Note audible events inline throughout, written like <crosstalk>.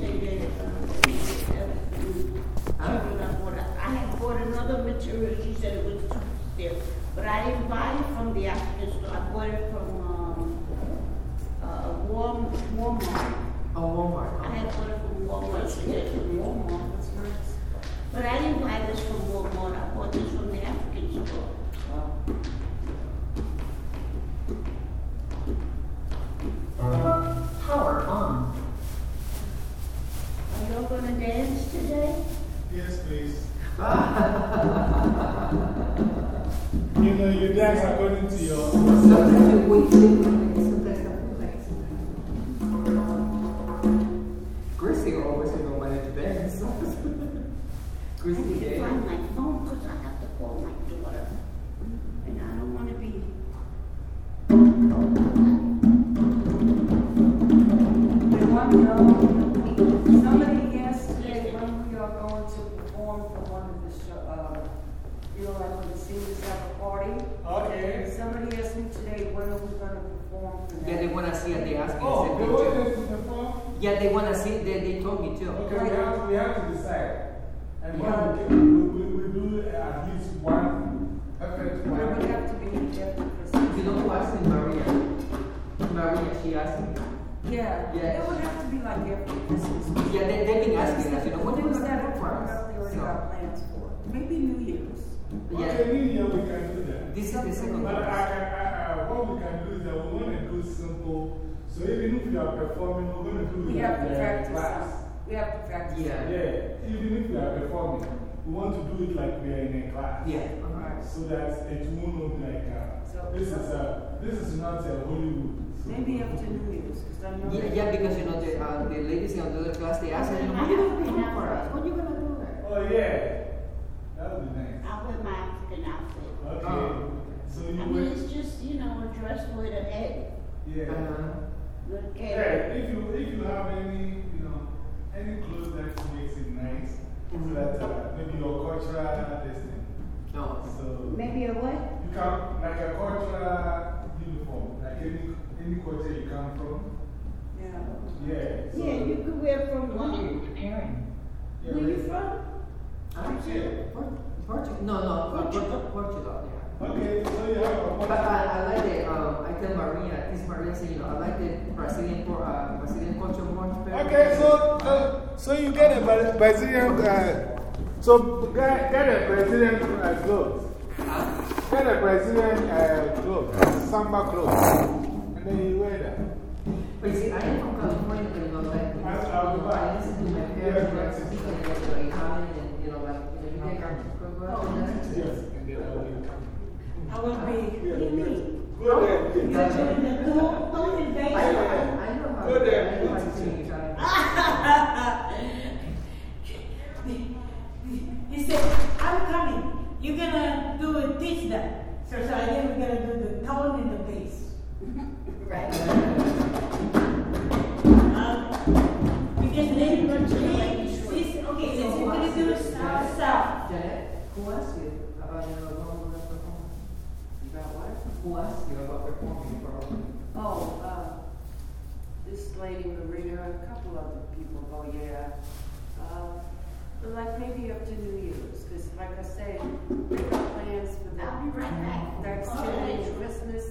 that, uh, children are bought, I had bought another material, she said it was too stiff. But I didn't buy it from the African store, I bought it from, um, uh, Walm, Walmart. Oh, Walmart. I had bought it from Walmart, she from Walmart. That's nice. But I didn't Okay. Somebody asked me today, when are we gonna perform for that? Yeah, they want to see it. They ask me Oh, to they want us to perform? Yeah, they want to see They, they told me too. Okay, we have, we have to decide. And when we, can- we, we, we do at least one effort. Where we one- have to be after Christmas. You know who asked me? Maria. Maria, she asked me. Yeah, Yeah. it would have to be like after Christmas. Yeah, they, they've been asking us, you know, what do you Things that to for we us? already So, got plans for. Maybe New Year's. yeah, Okay, New Year we can do that. this is the second But I. I, I, what we can do is that we want to do simple. So even if we are performing, we're going to do We it have to in the practice. class. We have to practice. Yeah. Yeah, even if we are performing, we want to do it like we are in a class. Yeah. Alright. So that it won't look like uh, So- this, is a, this is not a Hollywood. So- Maybe after New Year's, because I know. Yeah, yeah, because you know, the, uh, the ladies in the other class, they asked me, what are you going to perform for us? What are you going to do? Oh, yeah. That would be nice. I'll wear my African outfit. Okay. Oh. So I mean, it's just, you know, a dress with a head. Yeah. Uh, Good Yeah, if you, if you have any, you know, any clothes that makes it nice, so that uh, maybe your cultural this no. So Maybe a what? you come like a cultural uniform, like any, any culture you come from. Yeah. Yeah. So, Yeah, you could wear from, What are you preparing? where you from? Here. Portugal. No, no, Portugal. Portugal, yeah. Okay, so you have a But I, I like the, um, I tell Maria, this Maria said, you know, I like the Brazilian, uh, Brazilian culture more. Okay, so, uh, so you get a Bra- Brazilian, uh, so get, get a Brazilian uh, clothes. Huh? Get a Brazilian uh, clothes, samba clothes, and then you wear that. But you see, I am from California, but you know, like, you I- I'll know, buy. I listen to my parents, like, speak like, you know, Italian, and, you know, like, you know, you get Yes, and then I will come. I will be. Yeah, me. Go there. You're doing the tone, tone and bass. I know, I know how Go to, there, I know how to sing Italian. <laughs> He said, I'm coming. You're gonna do it, teach them. So, so I think we're gonna do the tone and the bass. Right. <laughs> you about, you know, going to perform? About what? Who asked you about performing for Oh, uh, this lady Maria, and a couple other people, oh yeah. Uh, but like maybe up to New Year's, because like I said, we got plans for the I'll be right back. Thanksgiving, Christmas.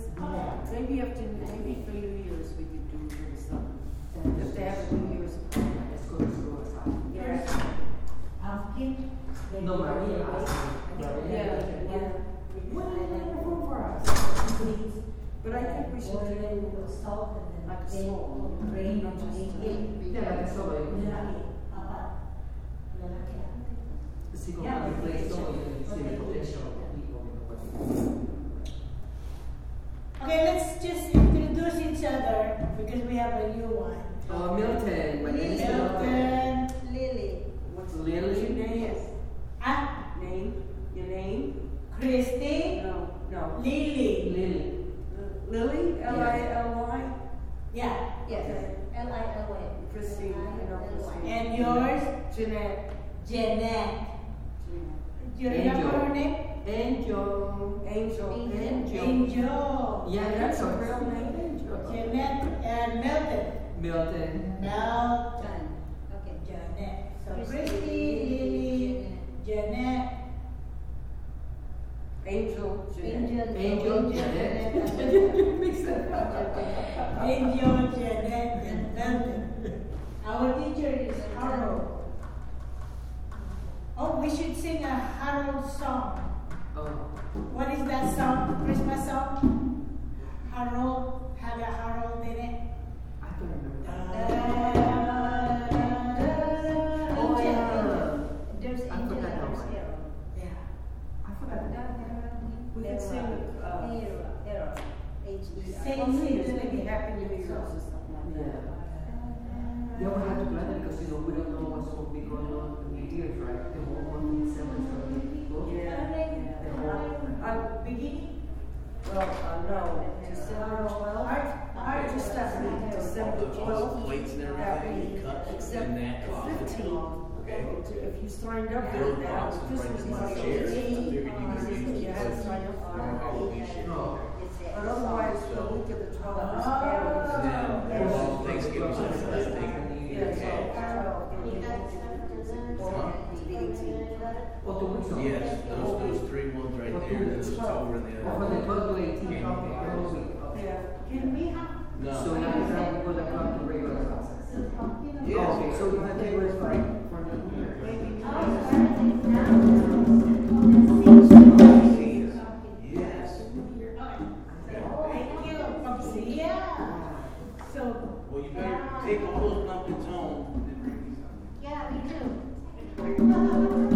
Maybe up to, maybe for New Year's we could do a little something. If they have a New Year's party. Let's go, let's go outside. Yeah, Pumpkin. No, Maria asked me. Maria, yeah, yeah. Are you going perform for us? Please. But I think we should do salt and like a then song, rain not just. Yeah, like a solo. Lalaki. Papa. Lalaki. Yeah, place, okay. so you can see the potential of people, you Okay, let's just introduce each other because we have a new one. Uh, Milton, my name is Milton. Lily. What's Lily? what's your name? Ah, Name? Your name? Christy? No, no. Lily. Lily. Lily? L I L Y? Yeah. Yes. L I L Y. Christy. And yours? Jeanette. Jeanette. Do you remember her name? Angel. Angel. Angel. Angel. Yeah, that's her real name. Angel. Jeanette and Milton. Milton. Milton. Okay. Jeanette. So Christy, Lily, Jeanette. Angel Jeanette. Angel Jeanette. Angel Jeanette angel, London. Our teacher is Harold. Oh, we should sing a Harold song. Oh. What is that song? Christmas song? Harold, have a Harold in it? I don't remember. Uh, Yeah. Yeah, we have to plan it because you know we don't know what's going to be going on in New Year's, right? The whole month of December is going to be people. Yeah. The whole. Uh, Beginning? well, uh, no, December twelfth. Art, art, Just that December All twelfth. plates and everything, week, cups, except and that the coffee. fifteenth. Okay. If you signed up for that, this right was my my chair. I figured you could use You had to those sign up for for it. Halloween shit. No. But otherwise, the week of the twelfth is Oh. Carol's. And then Thanksgiving stuff that they take. Yeah, so Okay. Carol, or the eighteenth. Oh, two weeks off. Yes, those, those three ones right there, then it's over in the Oh, other from the one. 12 to 18. Okay, the whole week. Okay. Yeah. Can we have? So No. now it's time to go to come to regular classes. Yes. Okay, so you have to wait for, for New So, Well, you better take all those pumpkins home and bring these up. Yeah, we do. <laughs>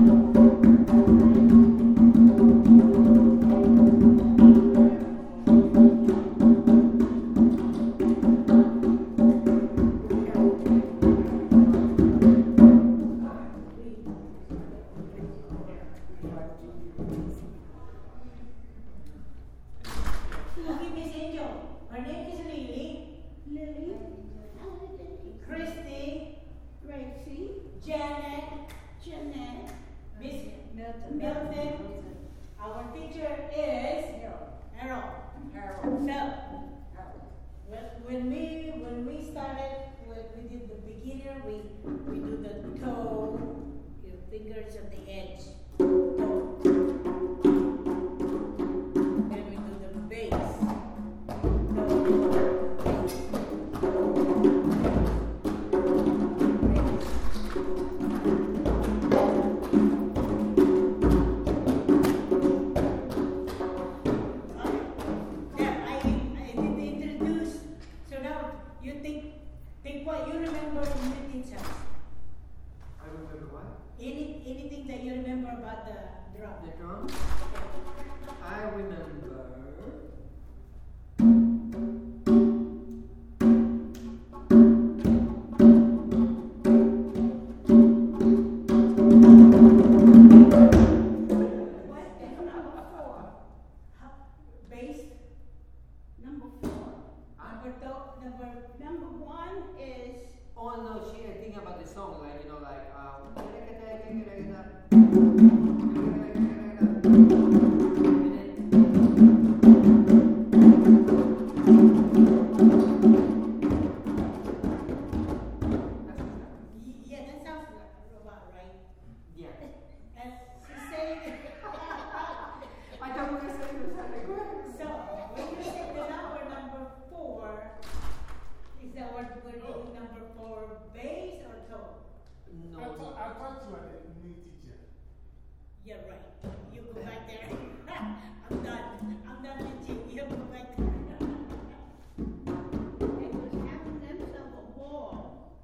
No. I thought, I thought you were the new teacher. Yeah, right. You go back there. <laughs> I'm done. I'm done you. You go back there. they was having themselves a ball.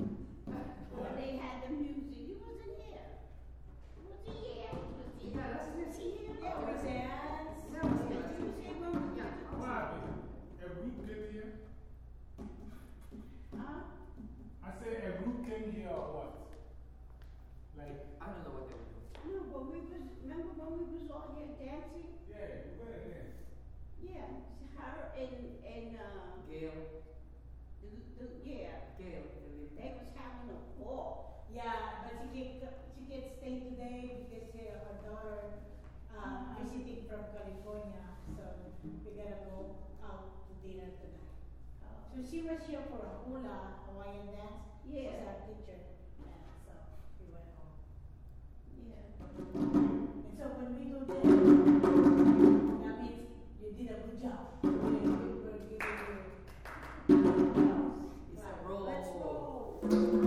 Where they had the music. You wasn't here. Was he here? Was he Yeah, that's Was he here? Yeah, we dance. You was here when we got What happened? A group came here? Huh? I said a group came here or what? Like, I don't know what they were doing. No, but we was, remember when we was all here dancing? yeah, you better dance. Yeah, her and, and, uh, Gail, the, the, yeah, Gail, they was having a ball. Yeah, but she can't, she can't stay today because uh, her daughter uh, visiting from California. So we gotta go out to dinner tonight. So she was here for a hula Hawaiian dance. Yeah. She's our teacher. Yeah, so we went home. Yeah. And so when we do this, job. We're we're giving you. It's a roll.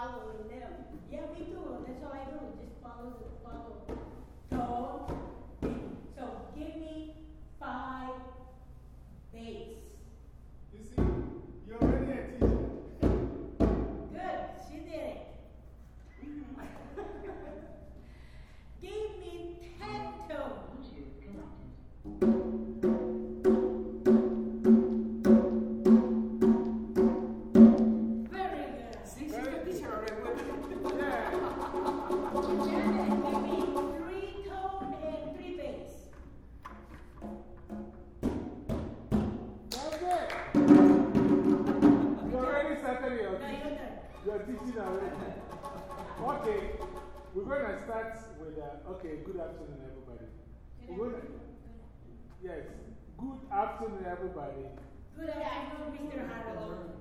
Following them. Yeah, me too. That's all I do. Just follow the follow. So, so give me five days.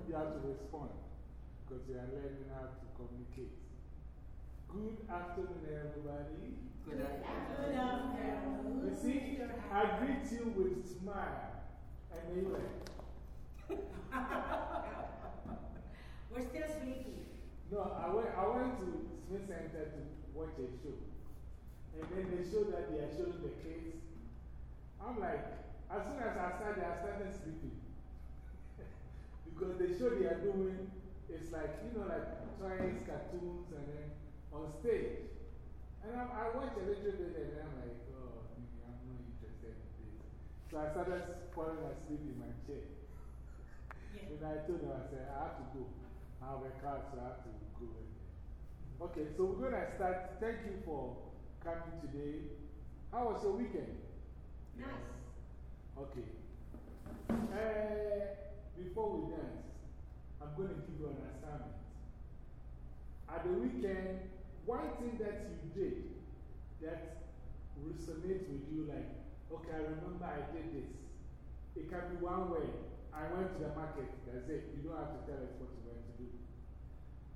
You have to respond because you are learning how to communicate. Good afternoon, everybody. Good Good afternoon. afternoon. You see, I greet you with smile, and then <laughs> We're still sleepy. No, I went, I went to Smith Center to watch a show. And then they showed that they are showing the kids. I'm like, as soon as I started, I started sleeping. Because the show they are doing is like, you know, like toys, cartoons, and then on stage. And I, I watched a little bit and I'm like, oh, maybe I'm not interested in this. So I started falling asleep in my chair. Yeah. And I told them, I said, I have to go. I have a car, so I have to go. Okay, so we're going to start. Thank you for coming today. How was your weekend? Nice. Okay. Uh, before we dance, I'm going to give you an assignment. At the weekend, one thing that you did that resonates with you, like, okay, I remember I did this. It can be one way. I went to the market, that's it. You don't have to tell us what you went to do.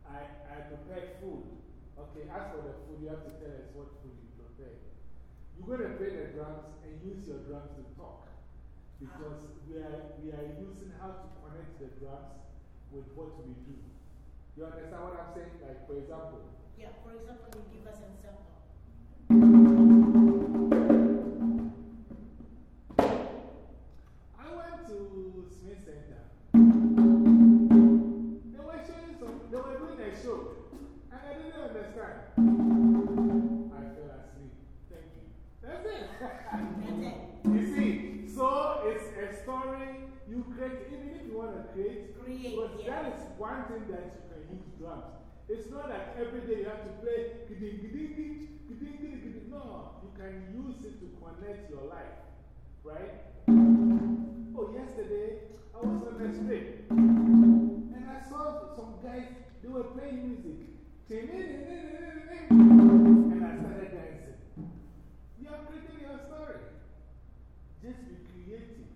I, I prepared food. Okay, as for the food, you have to tell us what food you prepared. You're going to play the drums and use your drums to talk. Because we are, we are using how to connect the drums with what we do. You understand what I'm saying? Like, for example, Yeah, for example, you give us an example. That is one thing that you can use drums. It's not like every day you have to play. No, you can use it to connect your life. Right? Oh, yesterday I was on the street and I saw some guys, they were playing music. And I started dancing. You are creating your story. Just be creative.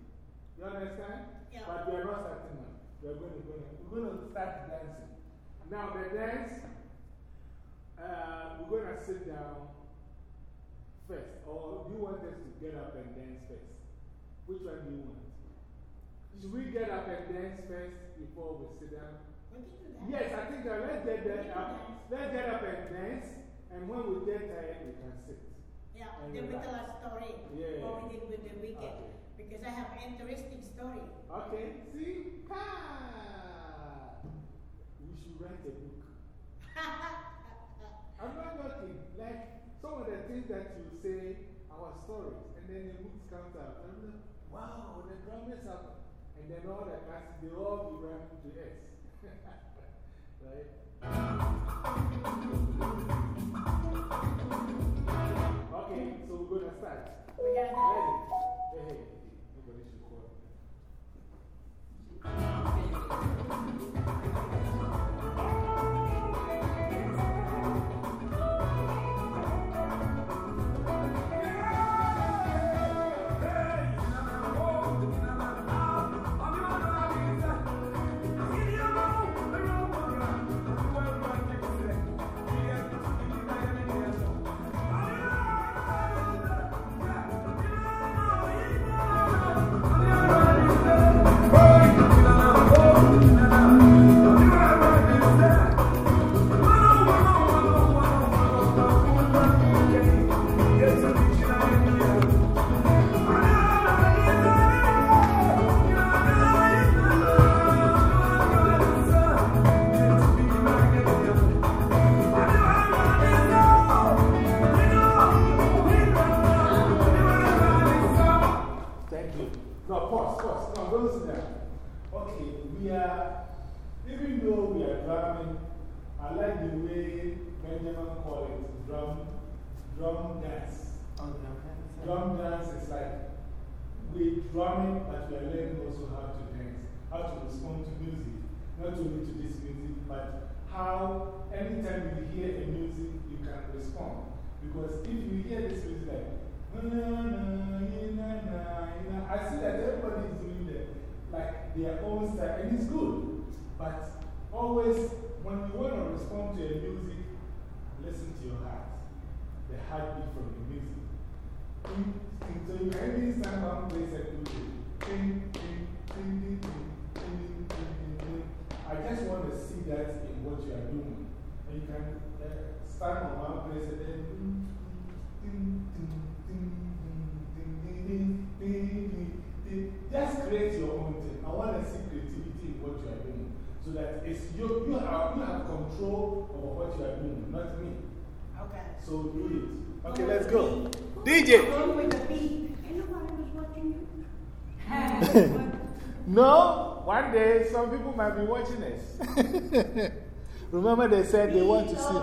You understand? Yeah. But you are not starting now. We are going to, going to, we're going to start dancing. Now, the dance, uh, we're going to sit down first. Or do you want us to get up and dance first? Which one do you want? Should we get up and dance first before we sit down? We can do that. Yes, I think that let's get that up. Let's get up and dance. And when we get tired, we can sit. Yeah, And then we relax. tell a story. Yeah. What we did with the weekend. Okay. Because I have an interesting story. Okay, see? Ah, we should write a book. <laughs> I'm not joking. Like some of the things that you say, our stories, and then the books comes out. And I'm like, wow, the drummers have. And then all the classes, they all be running to us. right? Yeah. Hey, hey, hey, nobody should call what is No, pause, pause. No, don't sit down. Okay, we are, even though we are drumming, I like the way Benjamin called it drum, drum dance. Oh, drum dance is like we drumming, but we are learning also how to dance, how to respond to music. Not only to this music, but how anytime you hear a music, you can respond. Because if you hear this music like, I see that everybody is doing their, like their own style, and it's good. But always, when you want to respond to a music, listen to your heart, the heartbeat from the music. In, so you can even stand down, play good I just want to see that in what you are doing. And you can start stand on one place and then, ding, ding, ding. Just create your own thing. I want to see creativity in what you are doing. So that it's you, you, have, you have control over what you are doing, not me. Okay. So do it. Okay, let's go. DJ! Going with the beat. I know I was watching you. <laughs> No, one day some people might be watching us. <laughs> Remember, they said they want to see.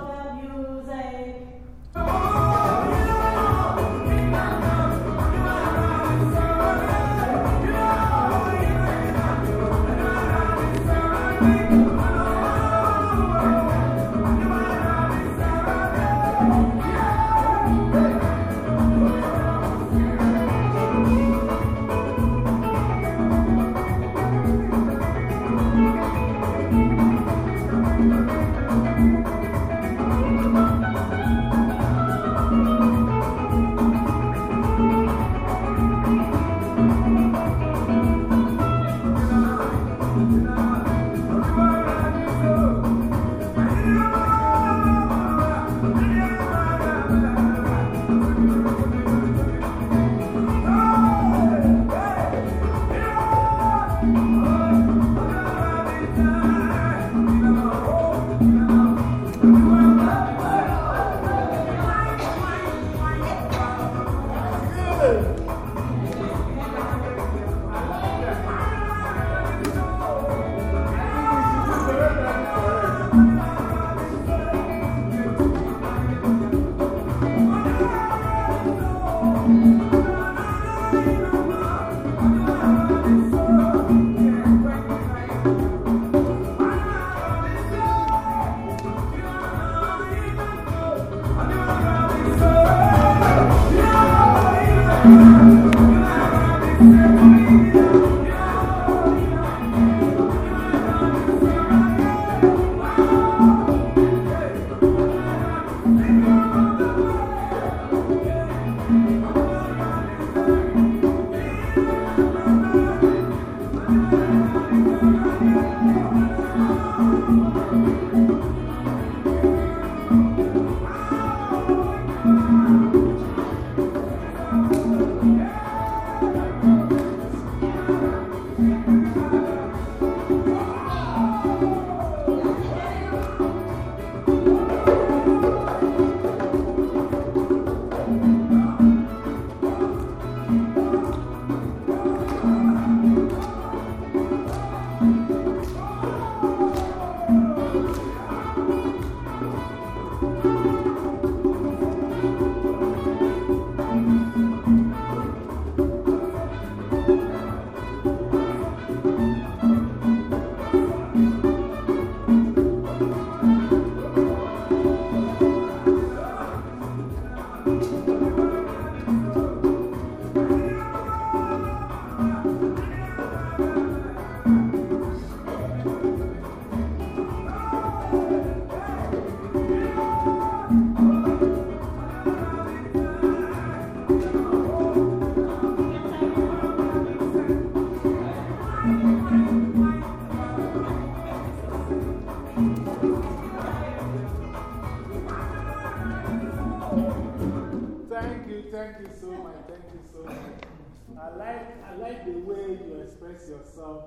I like, I like the way you express yourself.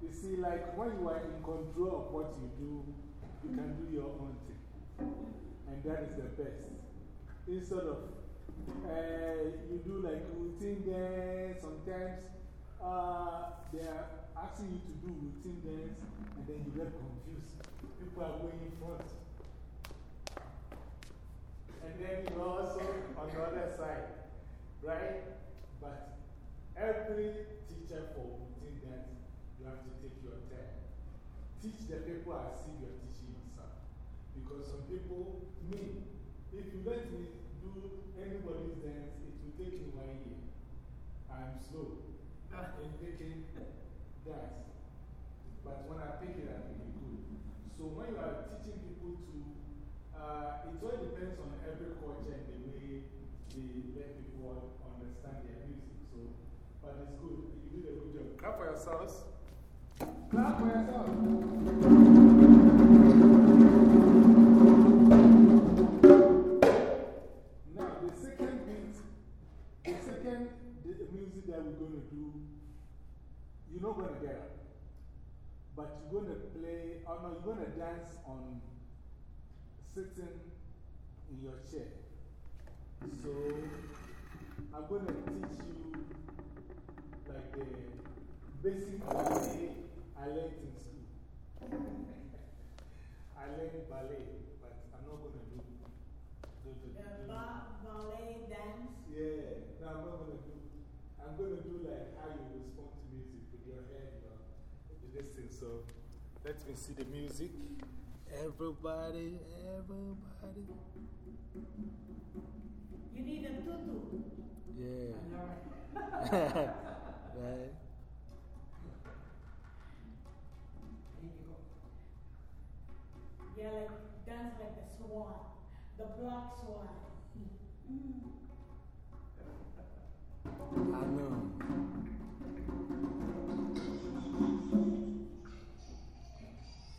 You see, like when you are in control of what you do, you can do your own thing. And that is the best. Instead of uh, you do like routine dance, sometimes uh, they are asking you to do routine dance and then you get confused. People are going in front. And then you're also on the other side, right? But every teacher for routine dance, you have to take your time. Teach the people as if you're teaching yourself. Because some people, me, if you let me do anybody's dance, it will take me one year. I'm slow in making dance. But when I pick it up, it will good. So when you are teaching people to, uh, it all depends on every culture and the way they let people understand their music. So, but it's good. You did a good job. Clap for yourselves. Clap for yourselves. Now, the second beat, the second the music that we're going to do, you're not going to get up. But you're going to play, or no, you're going to dance on sitting in your chair. So, I'm going to teach you the basic ballet I learned in school. <laughs> I learned ballet, but I'm not going to do, The do ba ballet dance. yeah, no, I'm not going to do. I'm going to do like how you respond to music with your head, your, the distance. So let me see the music. Everybody, everybody. You need a tutu. Yeah. <laughs> <laughs> right. Yeah, like dance like the swan, the black swan. I know.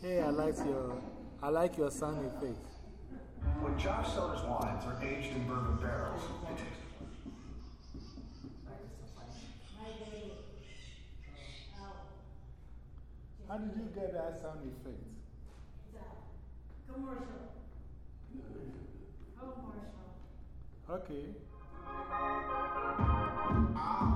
Hey, I like your, I like your sound effect. When Josh Cellars wines are aged in bourbon barrels, they taste My baby. Oh, How did you get that sound effect? it's a commercial. Commercial. Okay. Ah.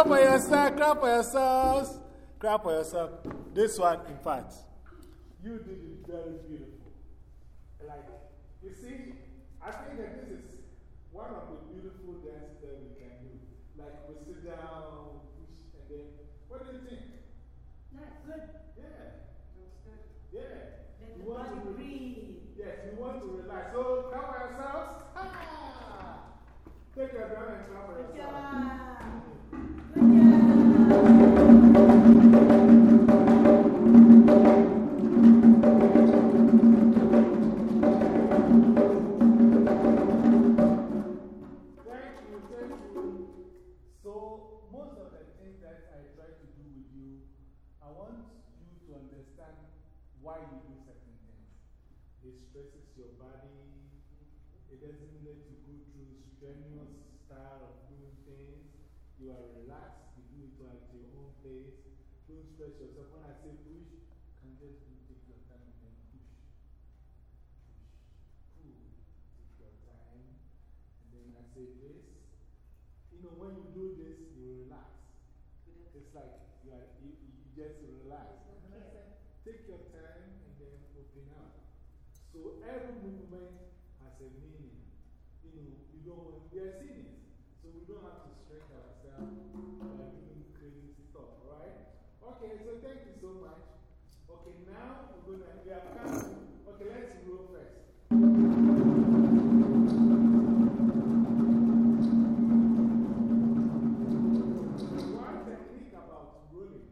Clap for yourself, clap for yourselves. Clap for yourself. This one, in fact, you did it very beautiful. Like, you see, I think that this is one of the beautiful dances that we can do. Like, we sit down, push, and then, what do you think? Nice, good. Yeah. Looks good. Yeah. Let You the want body to- breathe. Yes, we want to relax. So, clap for yourselves. Ah! Take your drum and clap for Good yourself. job. Good job. Thank you, thank you. So, most of the things that I try to do with you, I want you to understand why you do certain things. It stresses your body, it doesn't let you go through strenuous style of doing things. You are relaxed, you do it at your own pace. Don't stress yourself. When I say push, you can just do, take your time and then push. Push. Pull. Take your time. And then I say this. You know, when you do this, you relax. It's like you, are, you, you just relax. And then I say, take your time and then open up. So every movement has a meaning. You know, you don't want, we are seniors, so we don't have to stress ourselves by doing crazy stuff, right? Okay, so thank you so much. Okay, now we're going to, we have come okay, let's roll first. One technique about rolling.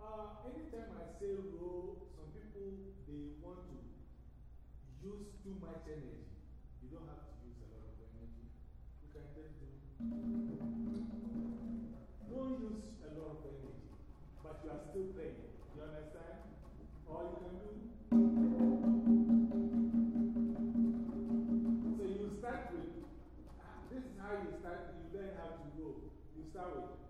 Uh, anytime I say roll, some people they want to use too much energy. You don't have to use a lot of Don't use a lot of energy, but you are still playing. You understand? All you can do. So you start with. ah, This is how you start. You learn how to roll. You start with.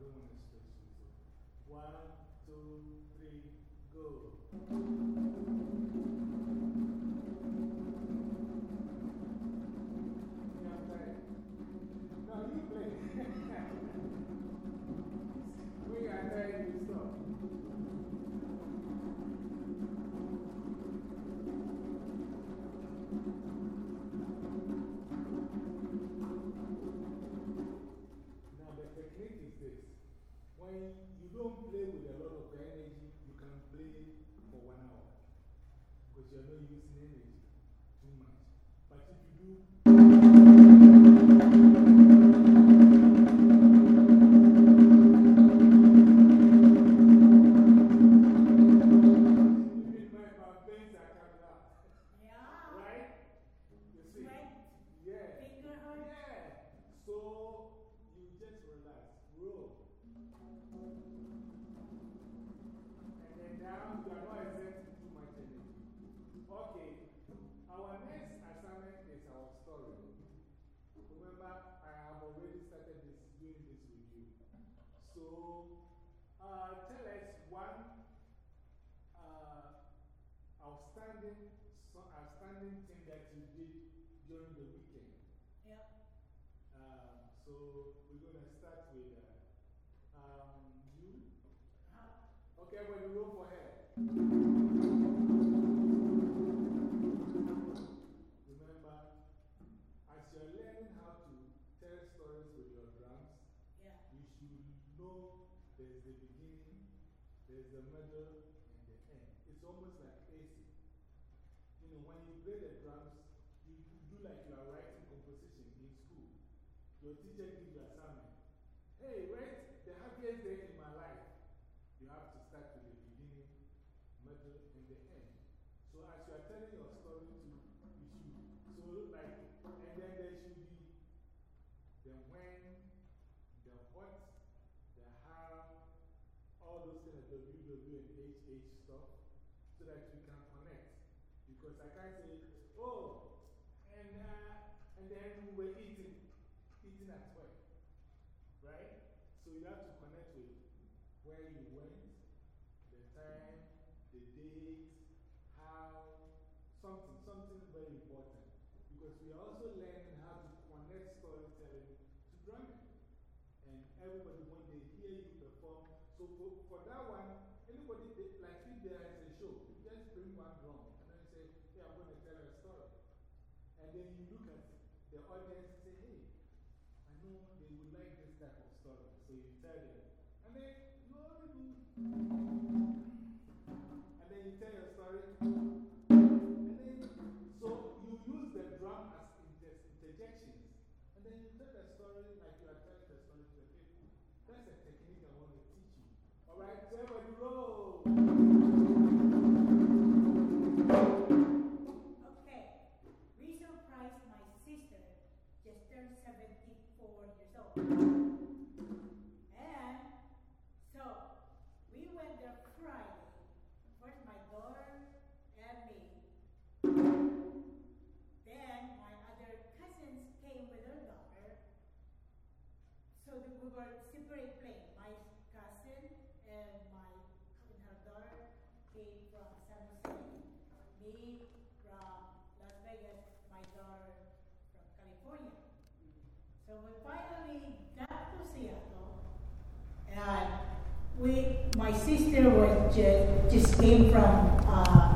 I the middle, and the end. It's almost like AC. You know, when you play the drums, you do like you are writing composition in school. Your teacher gives you assignment. Hey, write the happiest day in my life. And then you tell your story. And then, so you use the drum as inter interjections. And then you tell the story like you are telling the story to the people. That's a technique I want to teach you. All right, so everybody roll. We, my sister was just, just came from uh,